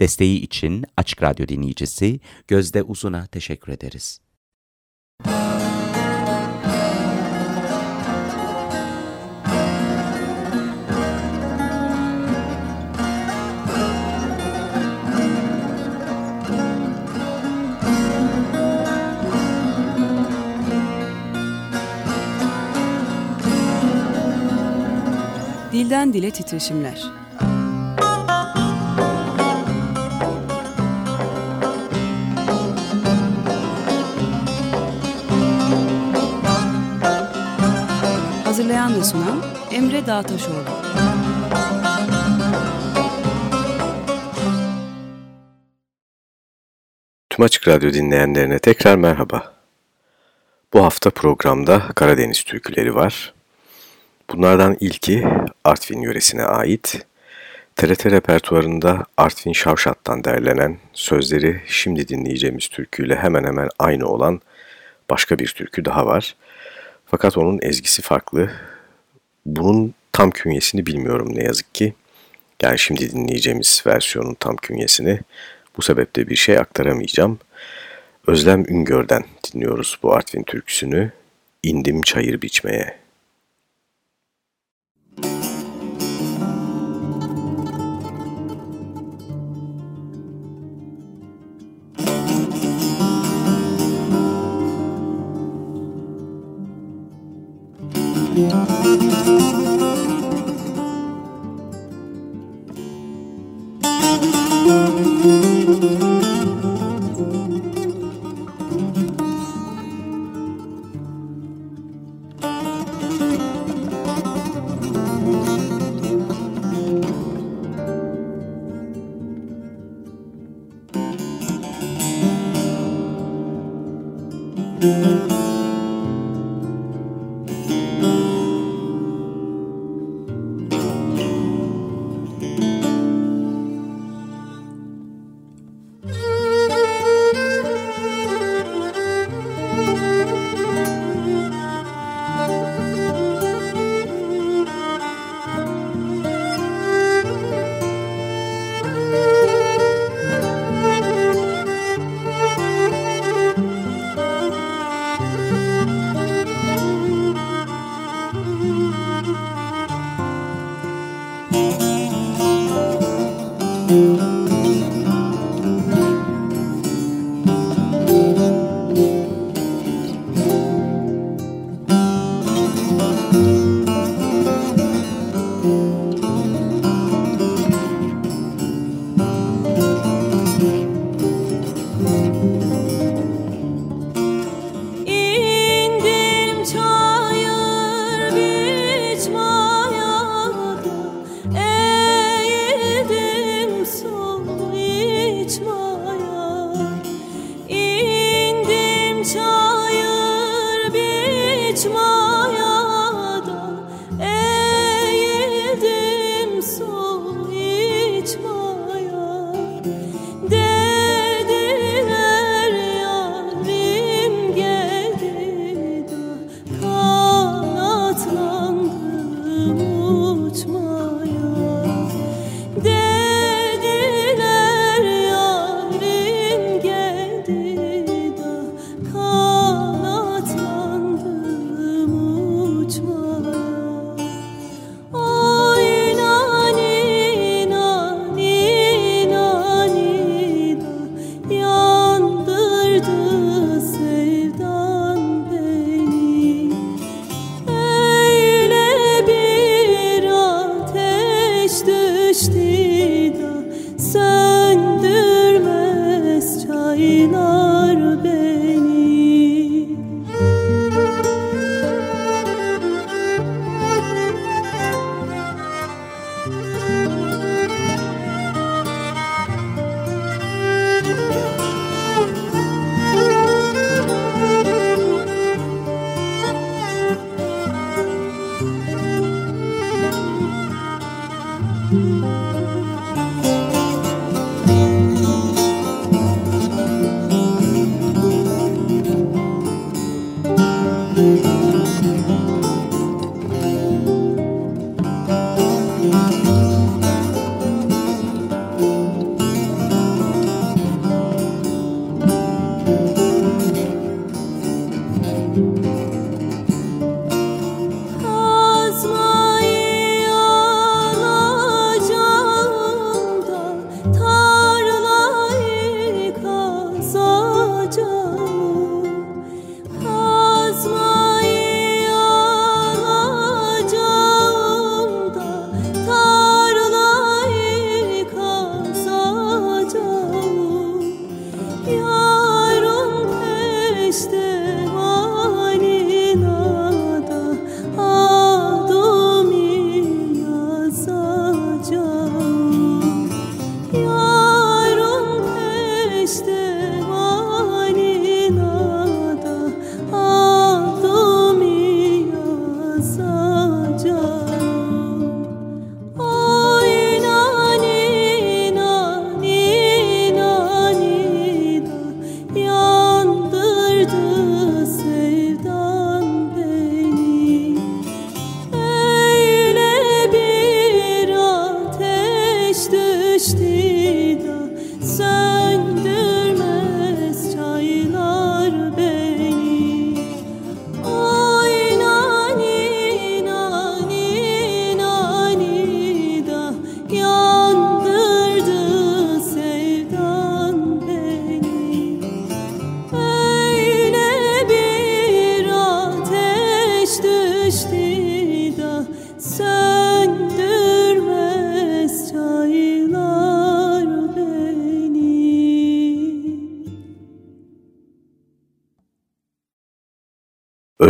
Desteği için Açık Radyo dinleyicisi Gözde Uzun'a teşekkür ederiz. Dilden Dile Titreşimler Hazırlayan ve sunan Emre Dağtaşoğlu. Tüm Açık Radyo dinleyenlerine tekrar merhaba. Bu hafta programda Karadeniz türküleri var. Bunlardan ilki Artvin yöresine ait. TRT repertuarında Artvin Şavşat'tan derlenen, sözleri şimdi dinleyeceğimiz türküyle hemen hemen aynı olan başka bir türkü daha var. Fakat onun ezgisi farklı. Bunun tam künyesini bilmiyorum ne yazık ki. Yani şimdi dinleyeceğimiz versiyonun tam künyesini. Bu sebeple bir şey aktaramayacağım. Özlem Üngör'den dinliyoruz bu Artvin türküsünü. İndim çayır biçmeye. Música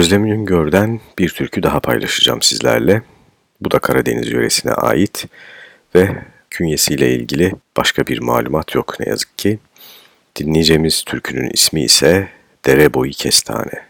Özlem Üngör'den bir türkü daha paylaşacağım sizlerle. Bu da Karadeniz yöresine ait ve künyesiyle ilgili başka bir malumat yok ne yazık ki. Dinleyeceğimiz türkünün ismi ise Dere Boyu Kestane.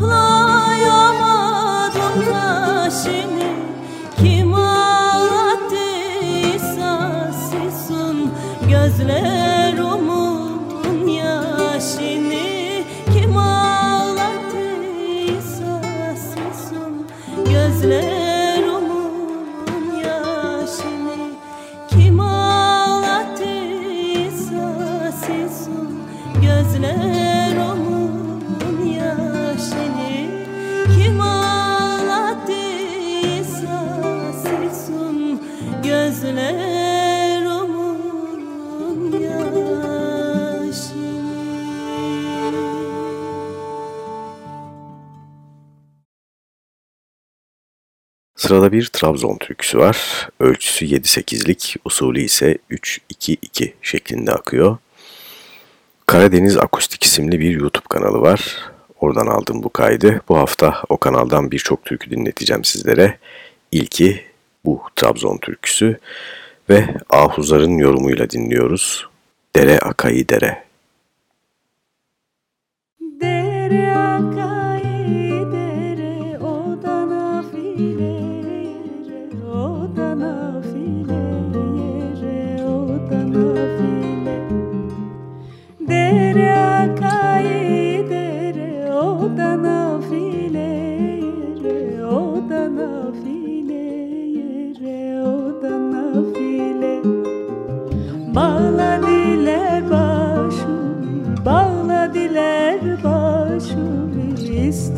Toplayamadım taşını Kim ağlattıysa sizin gözler Sırada bir Trabzon türküsü var. Ölçüsü 7-8'lik, usulü ise 3-2-2 şeklinde akıyor. Karadeniz Akustik isimli bir YouTube kanalı var. Oradan aldım bu kaydı. Bu hafta o kanaldan birçok türkü dinleteceğim sizlere. İlki bu Trabzon türküsü ve Ahuzar'ın yorumuyla dinliyoruz. Dere Akayı Dere.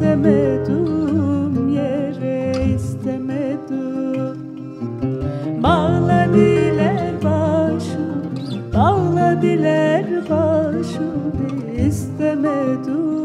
istemedim yere istemedim. Bağladılar başım, bağladılar başım istemedim.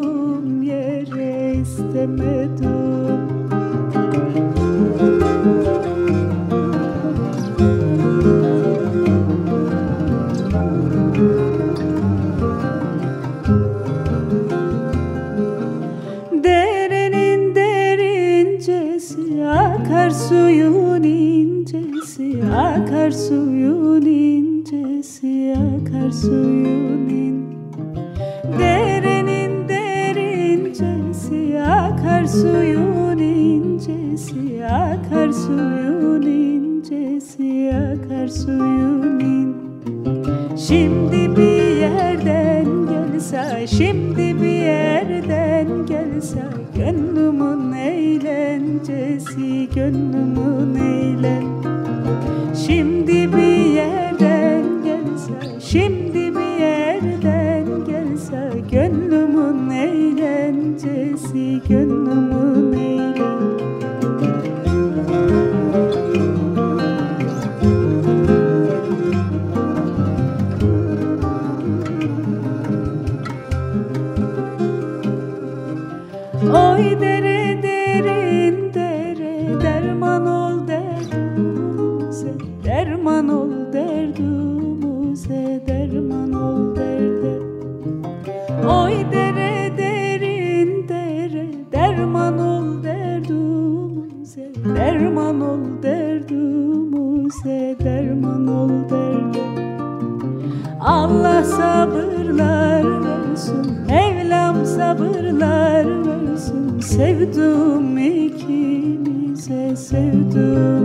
Oy dere derin dere Derman ol derdumuze Derman ol derdumuze Derman ol derdumuze Allah sabırlar versin Mevlam sabırlar versin. Sevdum ikimize sevdum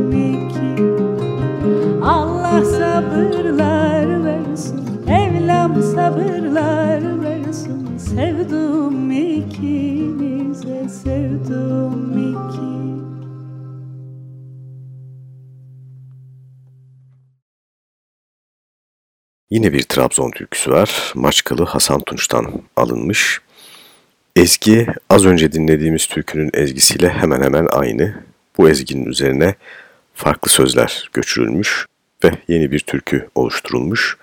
Yine bir Trabzon türküsü var. Maçkalı Hasan Tunç'tan alınmış. Ezgi az önce dinlediğimiz türkünün ezgisiyle hemen hemen aynı. Bu ezginin üzerine farklı sözler göçürülmüş ve yeni bir türkü oluşturulmuş.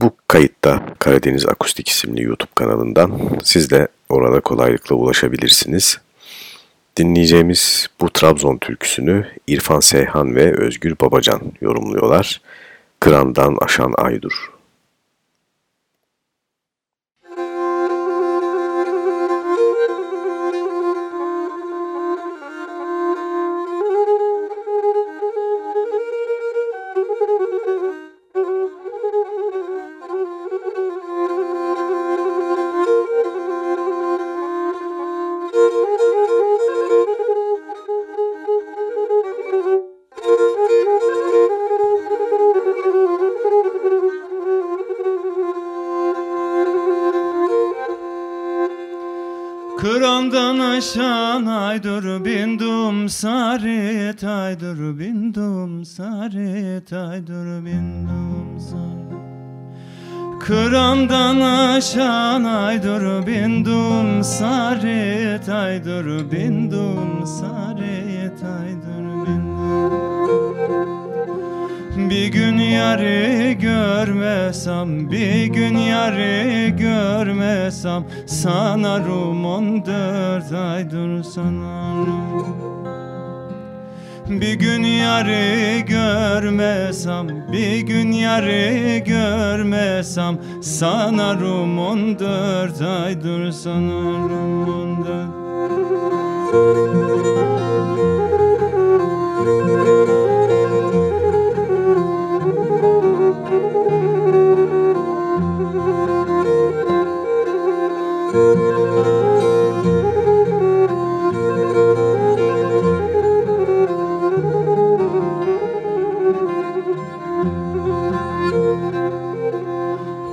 Bu kayıtta Karadeniz Akustik isimli YouTube kanalından siz de orada kolaylıkla ulaşabilirsiniz. Dinleyeceğimiz bu Trabzon türküsünü İrfan Seyhan ve Özgür Babacan yorumluyorlar. Kırandan aşan aydur. Aşan aydır bindum sarı taydır bindum sarı taydır bindum sarı Kırandan aşan aydır bindum sarı taydır bindum sarı bir gün yarı görmesem Bir gün yarı görmesem Sanarım on dört aydır sanarım bir gün yarı görmesem Bir gün yarı görmesem Sanarım on dört aydır sanarım on dört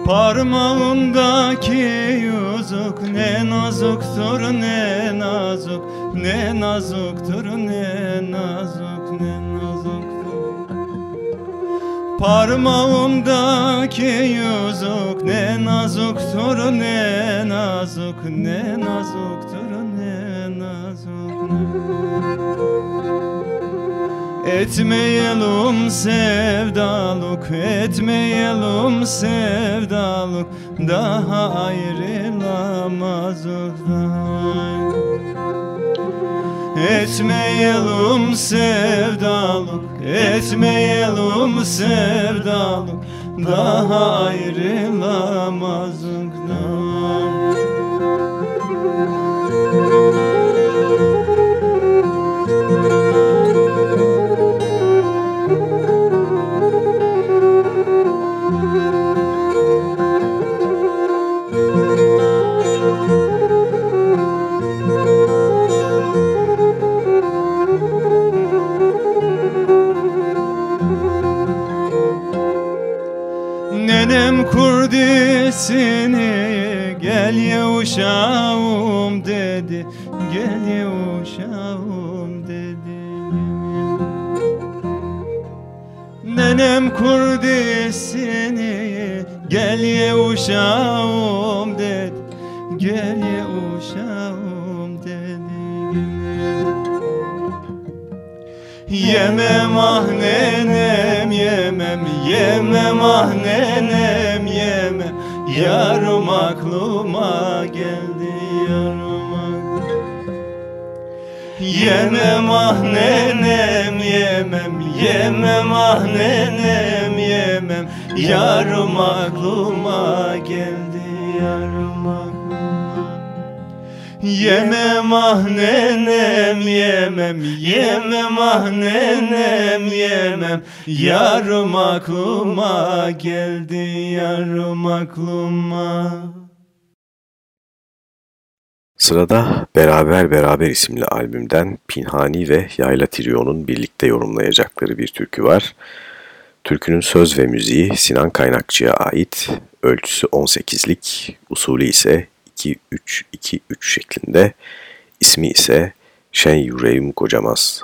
Parmağındaki yüzük ne nazuktur ne nazuk Ne nazuktur ne nazuk ne nazuktur Parmağımdaki yüzük ne nazuktur ne nazuk Ne nazuktur ne nazuk ne Etmeyelim sevdalık, etmeyelim sevdalık Daha ayrılamazız daha Etmeyelim sevdalık, etmeyelim sevdalık Daha ayrılamazız kurdisini gel ya uşağım dedi Gel ya uşağım dedi. Nenem kurdisini gel ya uşağım dedi Gel ya uşağım dedi. Yemem ah nenem yemem Yemem ah nenem Yarım aklıma geldi yarım Yemem ah nenem yemem Yemem ah nenem yemem. Yarım aklıma geldi yarım Yemem ah nenem yemem Yemem ah nenem yemem. Yarım aklıma geldi yarım aklıma. Sırada Beraber Beraber isimli albümden Pinhani ve Yayla Trio'nun birlikte yorumlayacakları bir türkü var. Türkünün söz ve müziği Sinan Kaynakçı'ya ait, ölçüsü 18'lik, usulü ise 2-3-2-3 şeklinde, ismi ise Şen Yüreğim Kocamaz.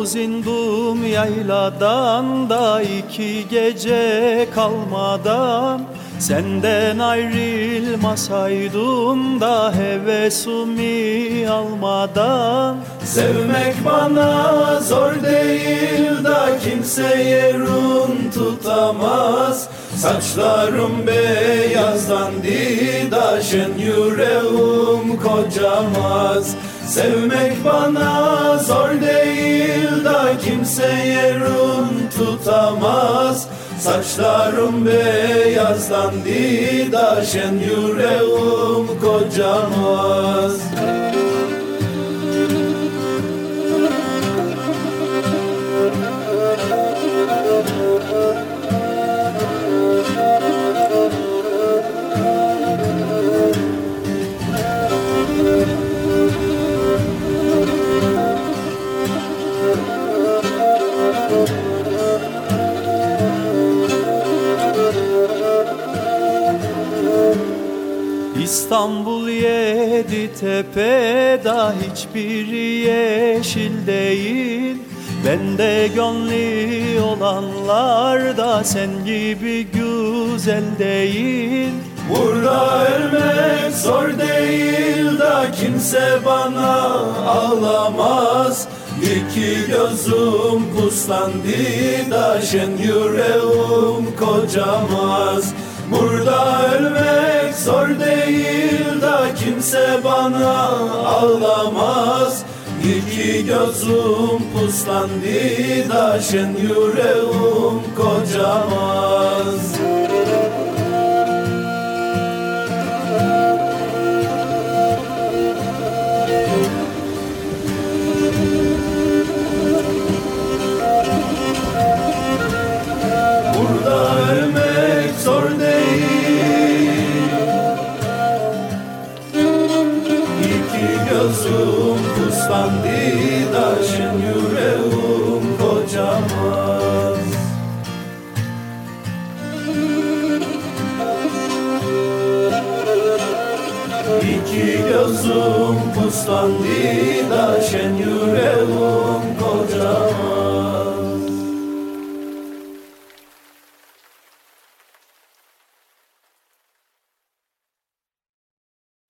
İndim yayladan da iki gece kalmadan. Senden ayrılmasaydım da hevesimi almadan. Sevmek bana zor değil da kimse yerun tutamaz. Saçlarım beyazdan didaşın yüreğim kocamaz Sevmek bana zor değil da kimse yerun tutamaz. Saçlarım beyazdan didaşın yüreğim kocamaz tepe da hiçbiri yeşil değil. Bende gönlü olanlar da sen gibi güzel değil. Burada ölmek zor değil da kimse bana ağlamaz. İki gözüm puslandı da şen yüreğim kocamaz. Burada ölmek zor değil da kimse bana ağlamaz. İki gözüm puslandı da şen yüreğim kocamaz Paslandı da şen yüreğim kocaman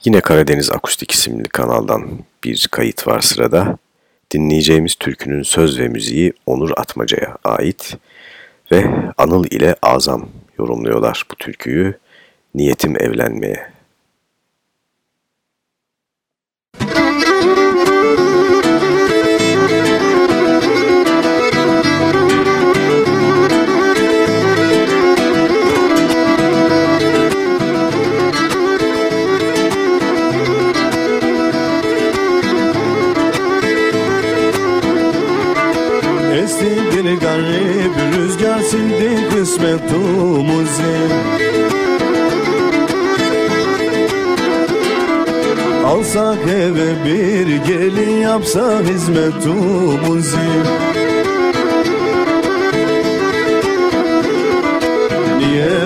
Yine Karadeniz Akustik isimli kanaldan bir kayıt var sırada. Dinleyeceğimiz türkünün söz ve müziği Onur Atmaca'ya ait ve Anıl ile Azam yorumluyorlar bu türküyü. Niyetim evlenmeye. Kısmetumuzu Alsak eve bir gelin yapsa hizmetumuzu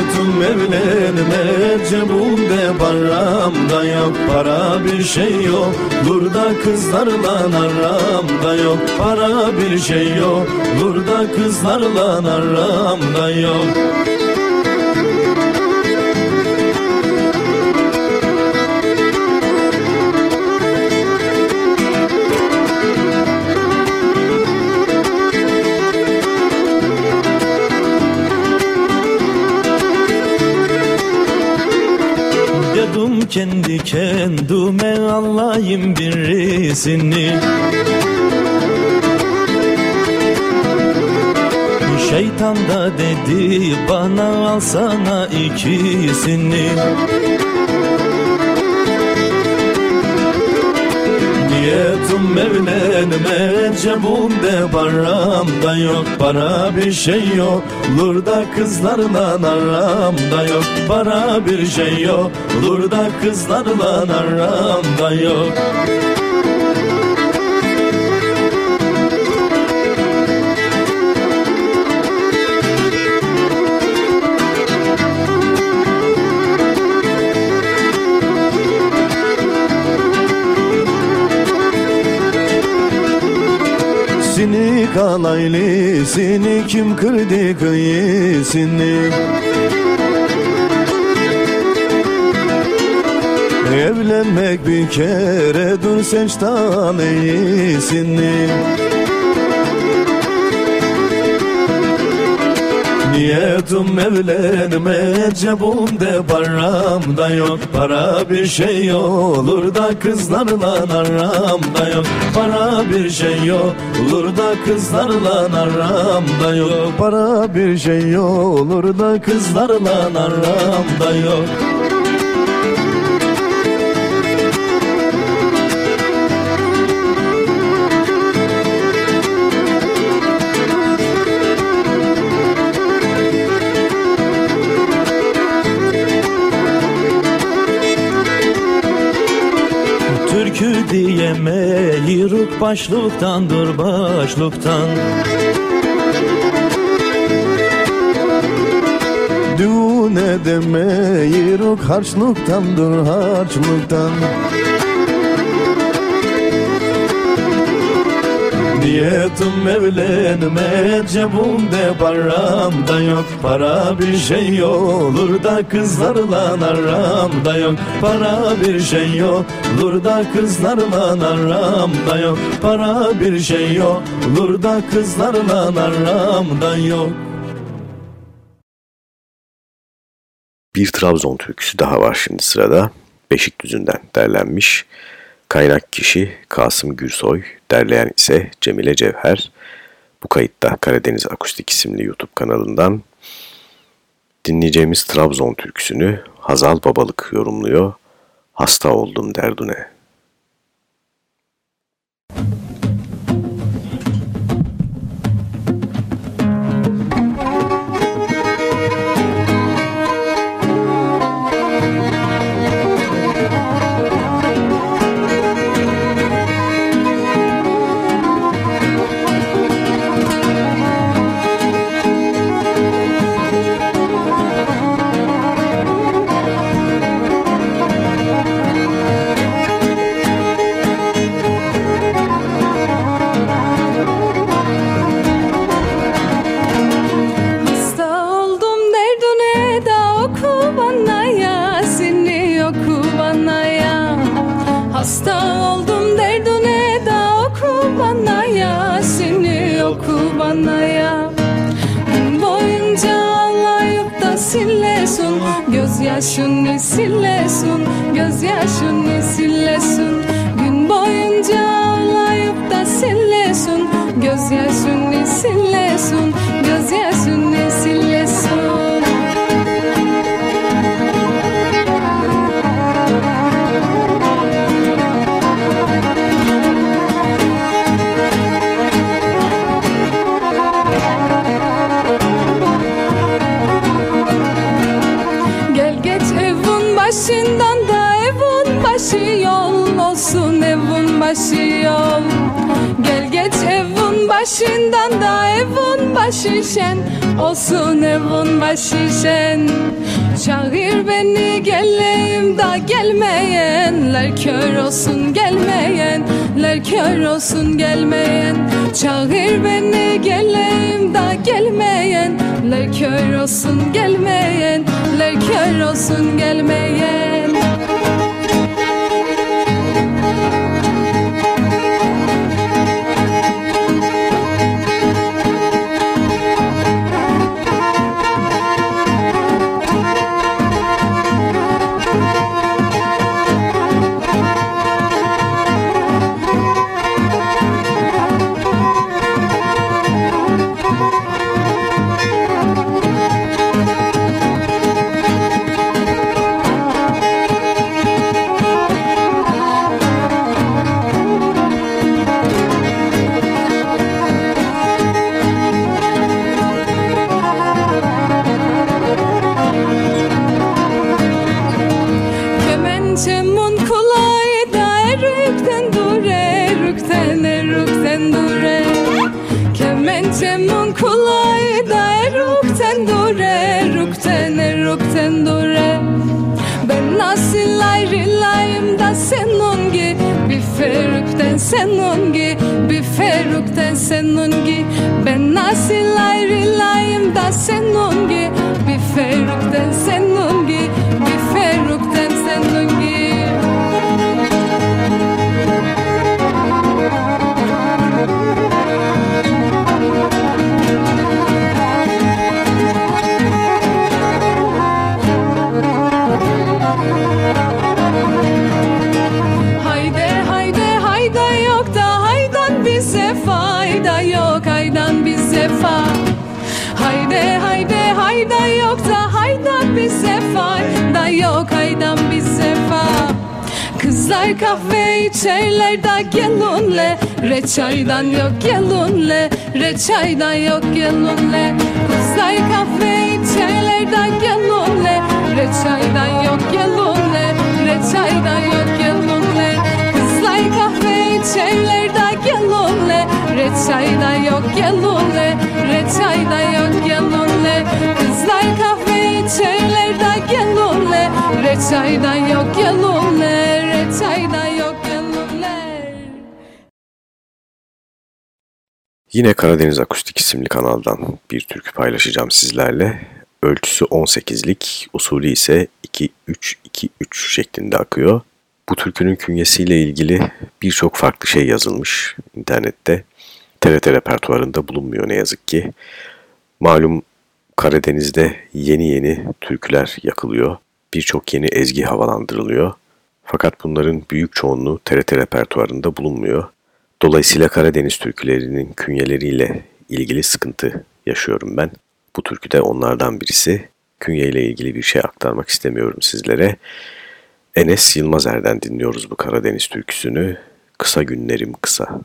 Niyetim evlenme cebimde param da yok. Para bir şey yok. Burada kızlarla aramda yok. Para bir şey yok. Burada kızlarla aramda yok kendi kendime alayım birisini Şeytan da dedi bana alsana ikisini Niyetim evlenme cebimde param da yok. Para bir şey yok Lurda kızlarla aramda yok. Para bir şey yok Lurda kızlarla aramda yok Seni kalaylı seni kim kırdı kıyısını? Evlenmek bir kere dur seç tane Niyetim evlenme cebimde param da yok. Para bir şey olur da kızlarla aramda yok. Para bir şey olur da kızlarla aramda yok. Para bir şey olur da kızlarla aramda yok diyeme Yırık başlıktan Düğün edeme Yırık harçlıktan dur harçlıktan Niyetim evlenme cebimde param da yok Para bir şey olur da kızlarla aram da yok Para bir şey olur da kızlarla aram da yok Para bir şey olur da kızlarla aram da yok Bir Trabzon türküsü daha var şimdi sırada. Beşikdüzü'nden derlenmiş. Kaynak kişi Kasım Gürsoy, derleyen ise Cemile Cevher. Bu kayıtta Karadeniz Akustik isimli YouTube kanalından dinleyeceğimiz Trabzon türküsünü Hazal Babalık yorumluyor. Hasta oldum derdune. Gözyaşını silesun, gözyaşını silesun Gün boyunca ağlayıp da silesun Gözyaşını silesun, başından da evin başı şen olsun evin başı şen. Çağır beni geleyim da gelmeyenler kör olsun gelmeyenler kör olsun gelmeyen. Çağır beni geleyim da gelmeyenler kör olsun gelmeyenler kör olsun gelmeyen Reçaydan yok gelunle Reçaydan yok gelunle Kızlar kahve içerler da gelunle Reçaydan yok gelunle Reçaydan yok gelunle Yine Karadeniz Akustik isimli kanaldan bir türkü paylaşacağım sizlerle. Ölçüsü 18'lik, usulü ise 2-3-2-3 şeklinde akıyor. Bu türkünün künyesiyle ilgili birçok farklı şey yazılmış internette. TRT repertuarında bulunmuyor ne yazık ki. Malum Karadeniz'de yeni yeni türküler yakılıyor. Birçok yeni ezgi havalandırılıyor. Fakat bunların büyük çoğunluğu TRT repertuarında bulunmuyor. Dolayısıyla Karadeniz türkülerinin künyeleriyle ilgili sıkıntı yaşıyorum ben. Bu türkü de onlardan birisi. Künye ile ilgili bir şey aktarmak istemiyorum sizlere. Enes Yılmazer'den dinliyoruz bu Karadeniz türküsünü. Kısa günlerim kısa.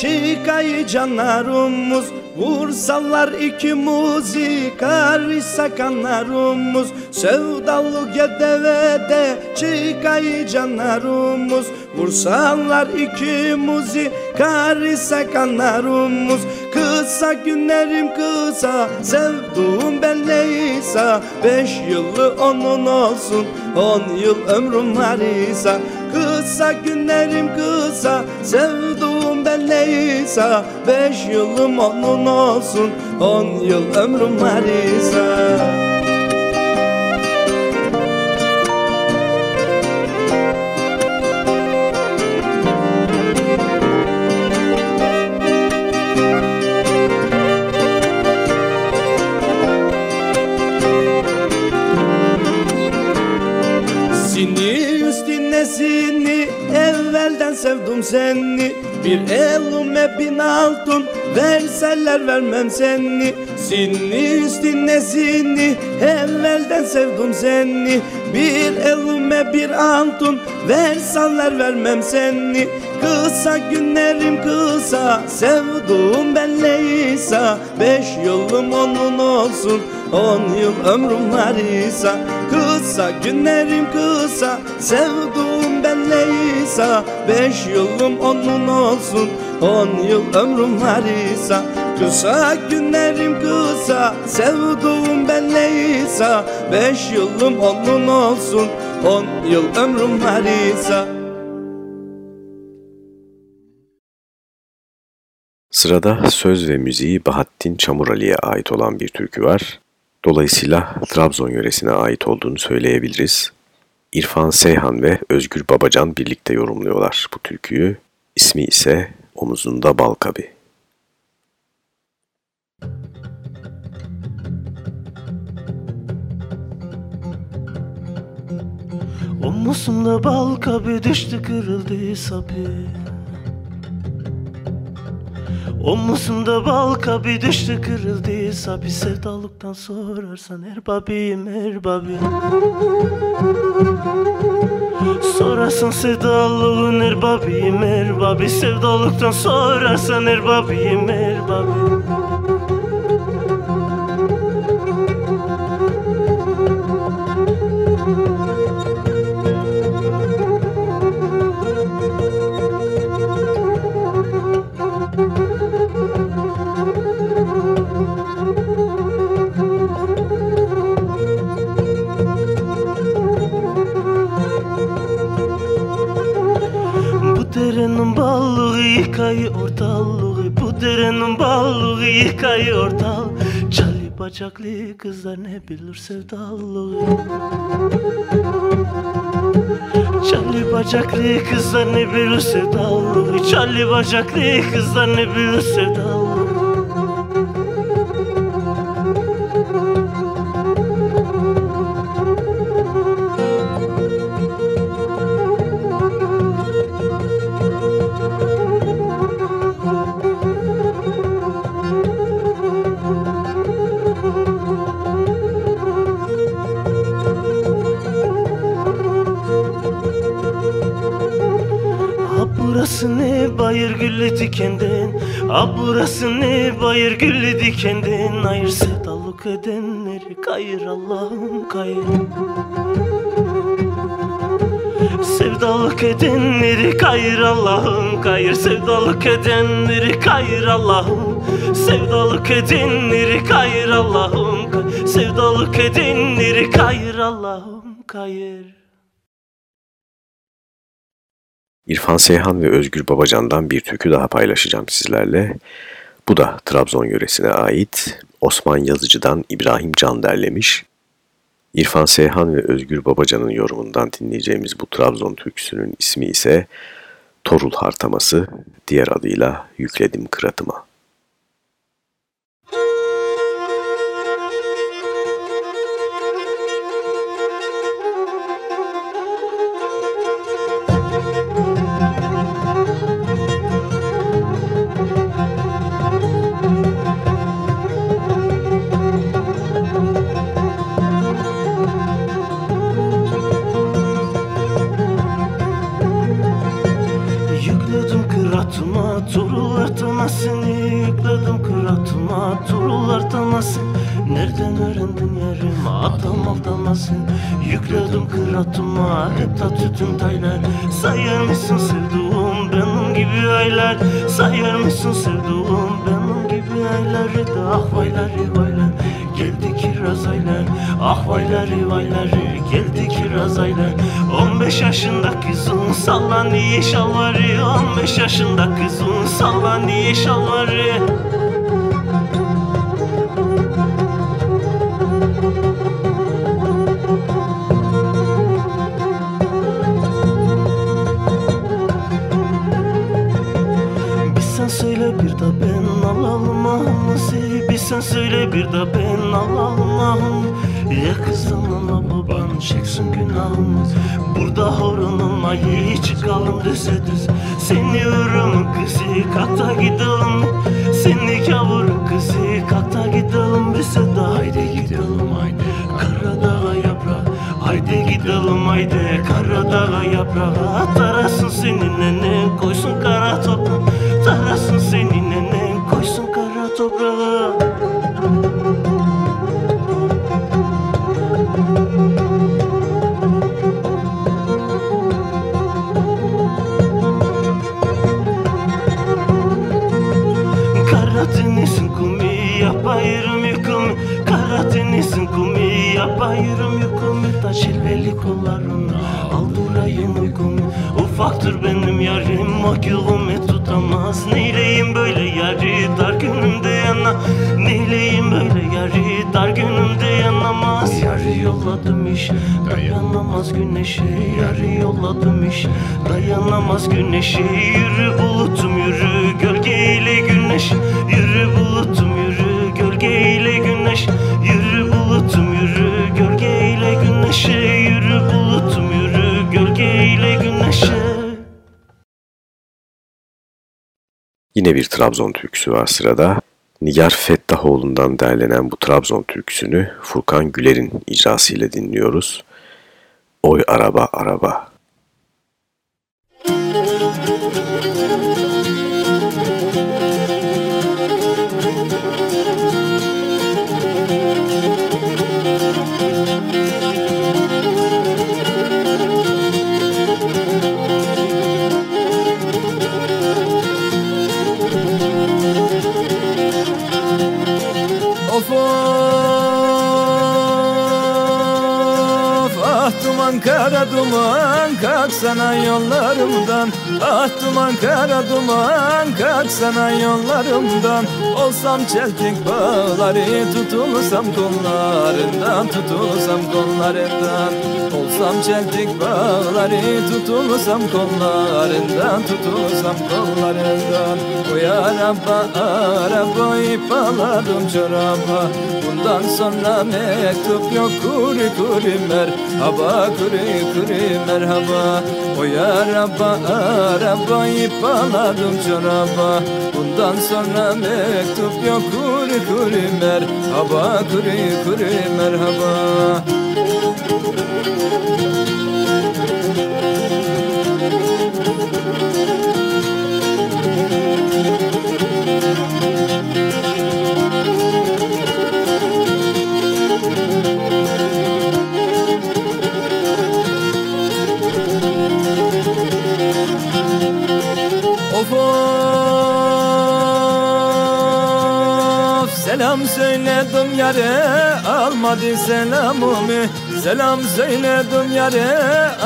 Çıkayı canlarımız Vursalar iki muzi karışsa kanlarımız Sevdalı gedevede çıkayı canlarımız Vursalar iki muzi karışsa Kısa günlerim kısa sevduğum ben neyse Beş yıllı onun olsun on yıl ömrüm var ise Kısa günlerim kısa Sevduğum ben neyse Beş yılım onun olsun On yıl ömrüm var ise Verseler vermem seni. Seni üstüne seni Evvelden sevdum seni. Bir elime bir altın Verseler vermem seni. Kısa günlerim kısa Sevduğum ben Leysa. Beş yılım onun olsun On yıl ömrüm var ise Kısa günlerim kısa Sevduğum ben Leysa. Beş yılım onun olsun On yıl ömrüm var ise Kısa günlerim kısa Sevduğum ben Leysa Beş yılım onun olsun On yıl ömrüm var ise Sırada söz ve müziği Bahattin Çamurali'ye ait olan bir türkü var. Dolayısıyla Trabzon yöresine ait olduğunu söyleyebiliriz. İrfan Seyhan ve Özgür Babacan birlikte yorumluyorlar bu türküyü. İsmi ise Omuzunda Balkabi. Omuzumda bal kabi düştü kırıldı sapı Omuzumda bal kabi düştü kırıldı Sabi. Sevdalıktan sorarsan erbabim erbabim Sorarsan sevdalığın erbabim erbabi Sevdalıktan sorarsan erbabim erbabim derenin balığı yıkayı ortal Çali bacaklı kızlar ne bilir sevdalığı. Çali bacaklı kızlar ne bilir sevdalığı. Çali bacaklı kızlar ne bilir sevdalığı Burası ne bayır gülle dikenden A burası ne bayır güllü dikenden Ayır sevdalık edenleri kayır Allah'ım kayır. Sevdalık edenleri kayır Allah'ım kayır. Sevdalık edenleri kayır Allah'ım. Sevdalık edenleri kayır Allah'ım Sevdalık edenleri kayır Allah'ım kayır İrfan Seyhan ve Özgür Babacan'dan bir türkü daha paylaşacağım sizlerle. Bu da Trabzon yöresine ait. Osman Yazıcı'dan İbrahim Can derlemiş. İrfan Seyhan ve Özgür Babacan'ın yorumundan dinleyeceğimiz bu Trabzon türküsünün ismi ise Torul Hartaması, diğer adıyla Yükledim Kıratıma. Tütün taylar Sayar mısın sevduğum benim gibi aylar? Sayar mısın sevduğum benim gibi aylar? Ah vaylar vaylar geldi kiraz aylar. Ah vaylar vaylar geldi kiraz aylar. 15 yaşında kızın sallan diye şalvarı 15 yaşında kızın sallan diye şalvarı sen söyle bir de ben Allah'ım Ya kızımın o baban çeksin günahımız Burada horun olmayı çıkalım düze düz Seni yorumun kızı kalk gidelim. Seni kavurun kızı kalk gidelim. Bize de haydi gidelim haydi. Karadağ'a yaprağı Haydi gidelim haydi. Karadağ'a yaprağı Tarasın senin nenen koysun kara toprağı. Tarasın senin nenen koysun kara toprağı kumi yapayırım yükümü Ta cilveli kollarına aldırayım uykumu Ufaktır benim yarim. O gülümü tutamaz. Neyleyim böyle yarı dar günümde yana. Neyleyim böyle yarı dar günümde yanamaz. Yarı yolladım iş. Dayanamaz güneşe. Yarı yolladım iş. Dayanamaz güneşe. Yürü bulutum yürü gölgeyle güneş. Yürü bulutum yürü gölgeyle güneş. Yürü Yine bir Trabzon türküsü var sırada. Nigar Fettahoğlu'ndan derlenen bu Trabzon türküsünü Furkan Güler'in icrasıyla dinliyoruz. Oy araba araba. Kara duman Kalksana yollarımdan. Ah duman kara duman Kalksana yollarımdan. Olsam çeltik bağları Tutulsam kollarından Tutulsam kollarından Olsam çeltik bağları Tutulsam kollarından Tutulsam kollarından. Oy araba araba ip aladım çoraba. Bundan sonra mektup yok kuri kuri merhaba kuri kuri merhaba. O ya Rabba araba ipaladım çoraba. Bundan sonra mektup yok kuri kuri merhaba kuri kuri merhaba selam söyledim yare almadı selamımı. Selam söyledim yare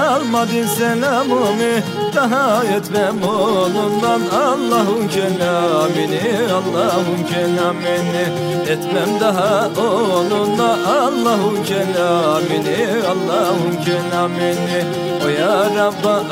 almadı selamımı. Daha etmem oğlundan Allah'un kelamini Allah'un kelamini. Etmem daha oğlunla Allah'un kelamini Allah'un kelamini. O ya Rabba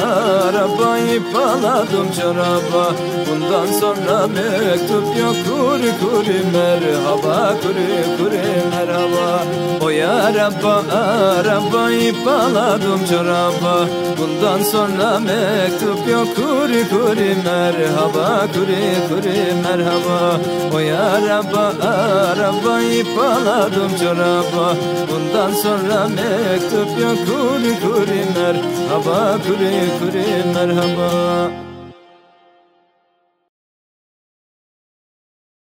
arabayı bağladım çoraba Bundan sonra mektup yok. Kuri kuri merhaba kuri kuri merhaba. O ya Rabba arabayı bağladım çoraba. Bundan sonra mektup yok. Kuri kuri merhaba kuri kuri merhaba. O ya Rabba arabayı bağladım çoraba. Bundan sonra mektup yok. Kuri kuri merhaba kuri kuri merhaba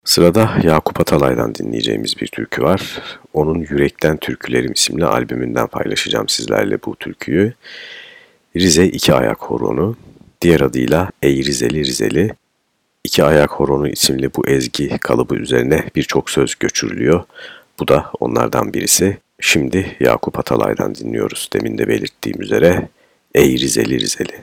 Sırada Yakup Atalay'dan dinleyeceğimiz bir türkü var. Onun Yürekten Türkülerim isimli albümünden paylaşacağım sizlerle bu türküyü. Rize İki Ayak Horonu, diğer adıyla Ey Rizeli Rizeli. İki Ayak Horonu isimli bu ezgi kalıbı üzerine birçok söz göçürülüyor. Bu da onlardan birisi. Şimdi Yakup Atalay'dan dinliyoruz demin de belirttiğim üzere Ey Rizeli Rizeli.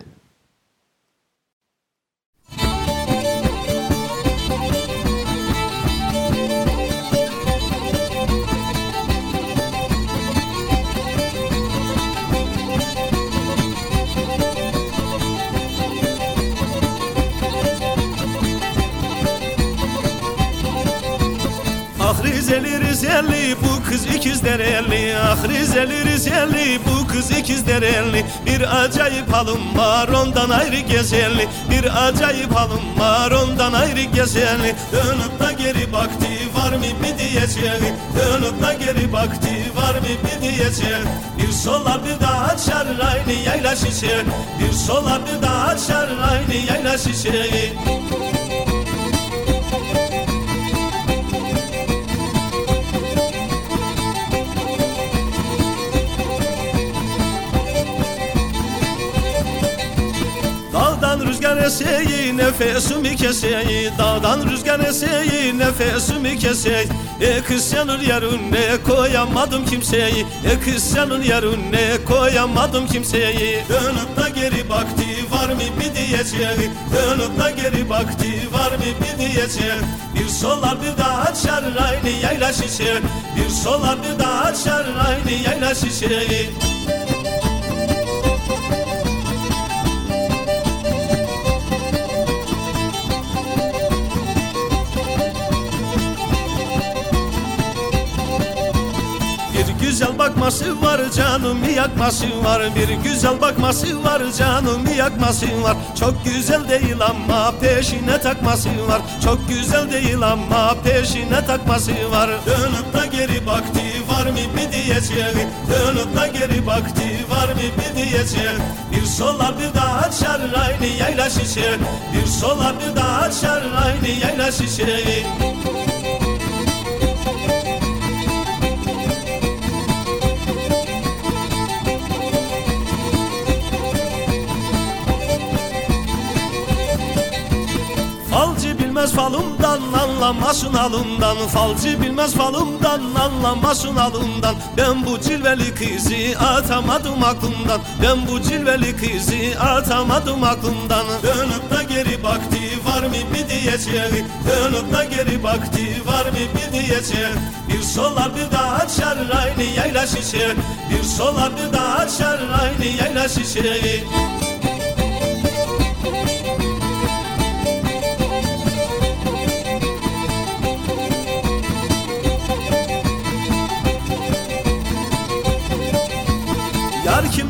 Rizeli bu kız ikizdereli Ah Rizeli Rizeli bu kız ikizdereli Bir acayip halım var ondan ayrı gezeli Bir acayip halım var ondan ayrı gezeli Dönüp da geri baktı var mı bir diyeceği Dönüp da geri baktı var mı bir diyeceği Bir sola bir daha açar aynı yayla şişe. Bir sola bir daha açar aynı yayla şişeyi eseyi nefesimi keseyi Dağdan rüzgar eseyi nefesimi keseyi E kız senin yerine koyamadım kimseyi E kız senin yerine koyamadım kimseyi. Dönüp da geri baktı var mı bir diyeceği Dönüp da geri baktı var mı bir diyeceği Bir solar bir daha açar aynı yayla şişe. Bir solar bir daha açar aynı yayla şişeyi bakması var canım yakması var. Bir güzel bakması var canım yakması var. Çok güzel değil ama peşine takması var. Çok güzel değil ama peşine takması var. Dönüp da geri baktı var mı bir diyeceği Dönüp da geri baktı var mı bir diyeceği Bir solar bir daha açar aynı yayla şişe. Bir solar bir daha açar aynı yayla şişeyi anlamasın alından Falcı bilmez falımdan. Anlamasın alından Ben bu cilveli kızı atamadım aklımdan. Ben bu cilveli kızı atamadım aklımdan. Dönüp da geri baktı var mı bir diyeceği Dönüp da geri baktı var mı bir diyeceği Bir solar bir daha açar aynı yayla şişe. Bir solar bir daha açar aynı yayla şişeyi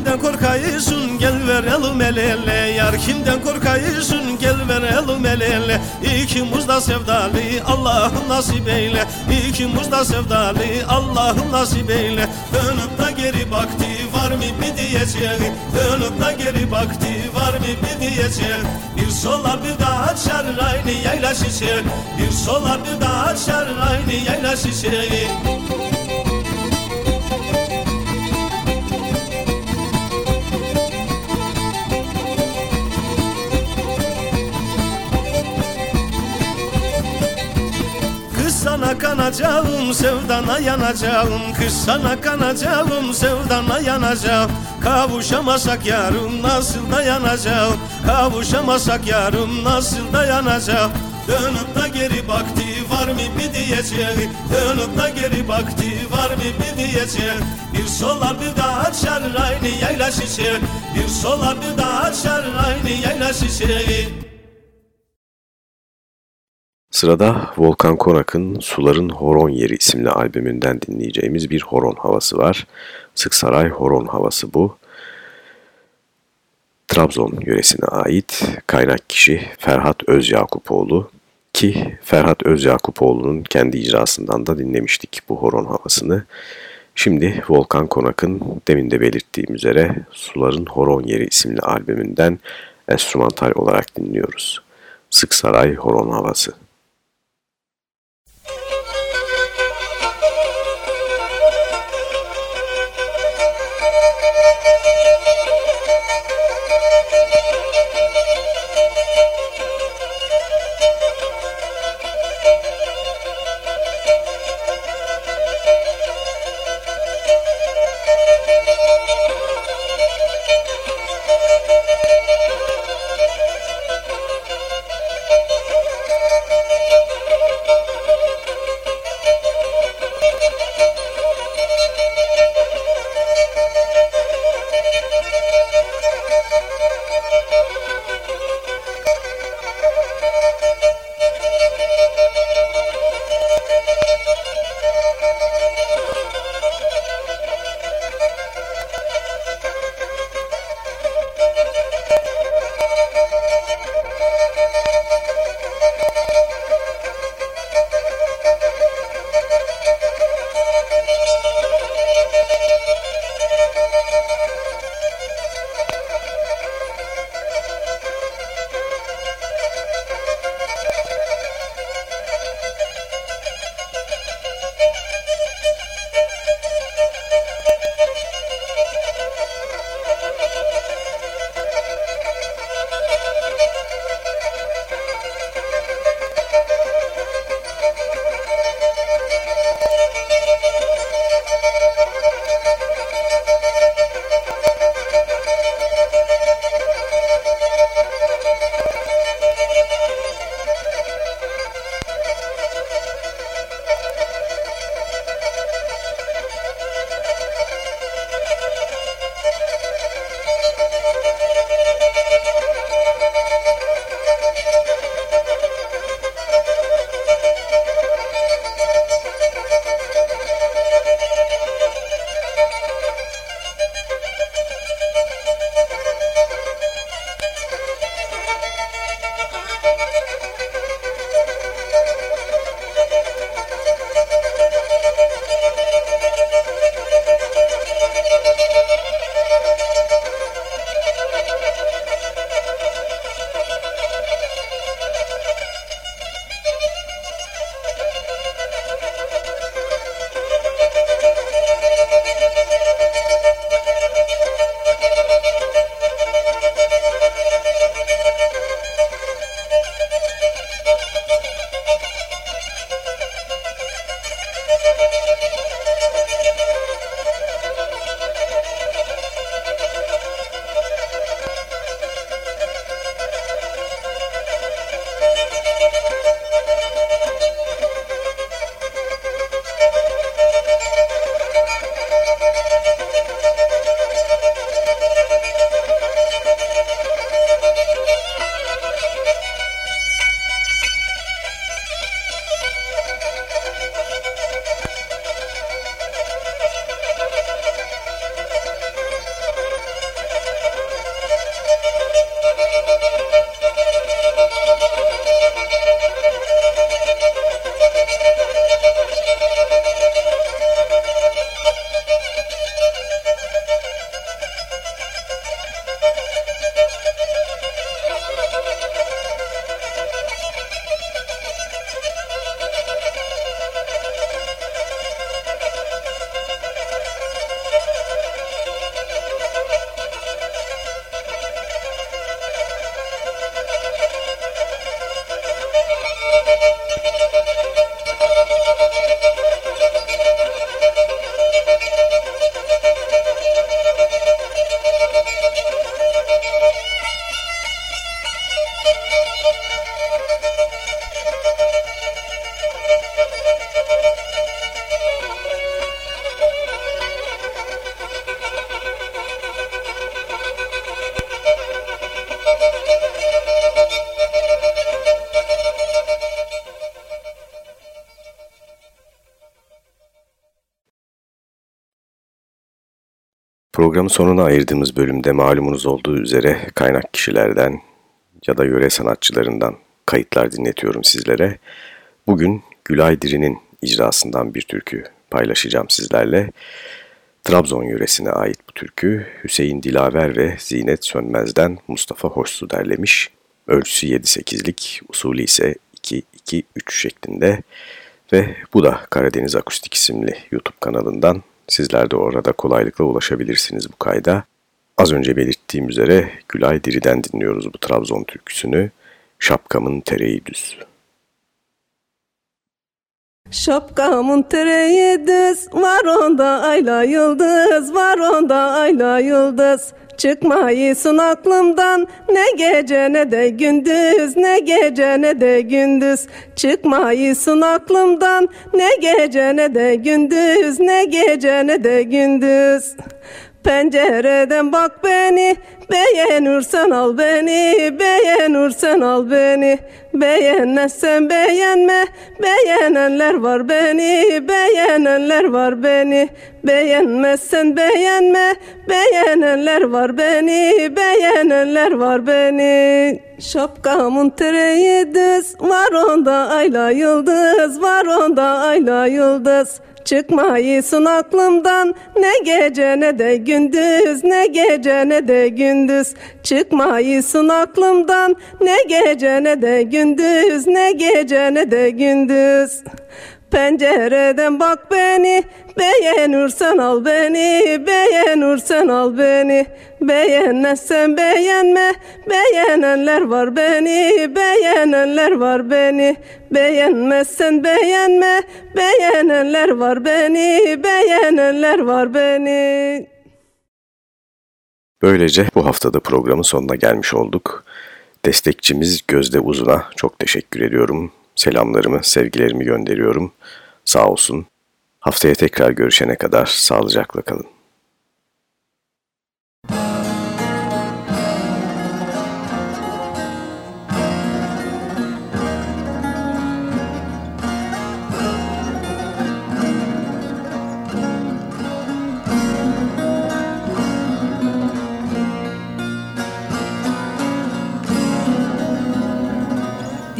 kimden korkayısın gel verelim el ele. Yar kimden korkayısın gel verelim el ele. İkimiz de sevdalı Allah'ım nasip eyle. İkimiz de sevdalı Allah'ım nasip eyle. Dönüp da geri baktı var mı bir diyeceği Dönüp da geri baktı var mı bir diyeceği Bir solar bir daha açar aynı yayla şişe. Bir solar bir daha açar aynı yayla şişeyi sana kanacağım sevdana yanacağım. Kış sana kanacağım sevdana yanacağım. Kavuşamasak yarım nasıl dayanacağım? Kavuşamasak yarım nasıl dayanacağım? Dönüp da geri baktı var mı bir diyeceğim? Dönüp da geri baktı var mı bir diyeceğim? Bir solar bir daha açar aynı yayla şişe. Bir solar bir daha açar aynı yayla şişe Sırada Volkan Konak'ın Suların Horon Yeri isimli albümünden dinleyeceğimiz bir horon havası var. Sıksaray horon havası bu. Trabzon yöresine ait kaynak kişi Ferhat Özyakupoğlu ki Ferhat Özyakupoğlu'nun kendi icrasından da dinlemiştik bu horon havasını. Şimdi Volkan Konak'ın demin de belirttiğim üzere Suların Horon Yeri isimli albümünden enstrümantal olarak dinliyoruz. Sıksaray Horon Havası. Programın sonuna ayırdığımız bölümde malumunuz olduğu üzere kaynak kişilerden ya da yöre sanatçılarından kayıtlar dinletiyorum sizlere. Bugün Gülay Diri'nin icrasından bir türkü paylaşacağım sizlerle. Trabzon yöresine ait bu türkü Hüseyin Dilaver ve Zinet Sönmez'den Mustafa Hoşsu derlemiş. Ölçüsü 7-8'lik, usulü ise 2-2-3 şeklinde ve bu da Karadeniz Akustik isimli YouTube kanalından Sizler de orada kolaylıkla ulaşabilirsiniz bu kayda. Az önce belirttiğim üzere Gülay Diri'den dinliyoruz bu Trabzon türküsünü. Şapkamın tereyi düz. Şapkamın tereyi düz, var onda ayla yıldız, var onda ayla yıldız. Çıkmayısın aklımdan. Ne gece ne de gündüz ne gece ne de gündüz. Çıkmayısın aklımdan. Ne gece ne de gündüz ne gece ne de gündüz Pencereden bak beni. Beğenirsen al beni Beğenirsen al beni. Beğenmezsen beğenme Beğenenler var beni Beğenenler var beni. Beğenmezsen beğenme Beğenenler var beni Beğenenler var beni. Şapkamın tereyi düz Var onda ayla yıldız Var onda ayla yıldız Çıkmayısın aklımdan. Ne gece ne de gündüz ne gece ne de gündüz. Çıkmayısın aklımdan. Ne gece ne de gündüz ne gece ne de gündüz Pencereden bak beni Beğenirsen al beni Beğenirsen al beni Beğenmezsen beğenme Beğenenler var beni Beğenenler var beni Beğenmezsen beğenme Beğenenler var beni Beğenenler var beni Böylece bu haftada programın sonuna gelmiş olduk. Destekçimiz Gözde Uzun'a çok teşekkür ediyorum. Selamlarımı, sevgilerimi gönderiyorum. Sağ olsun. Haftaya tekrar görüşene kadar sağlıcakla kalın.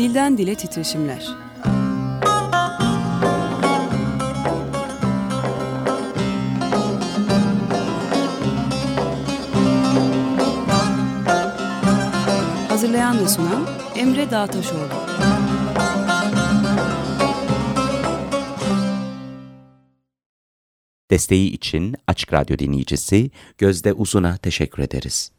Dilden dile titreşimler. Hazırlayan ve sunan Emre Dağtaşoğlu. Desteği için Açık Radyo dinleyicisi Gözde Uzun'a teşekkür ederiz.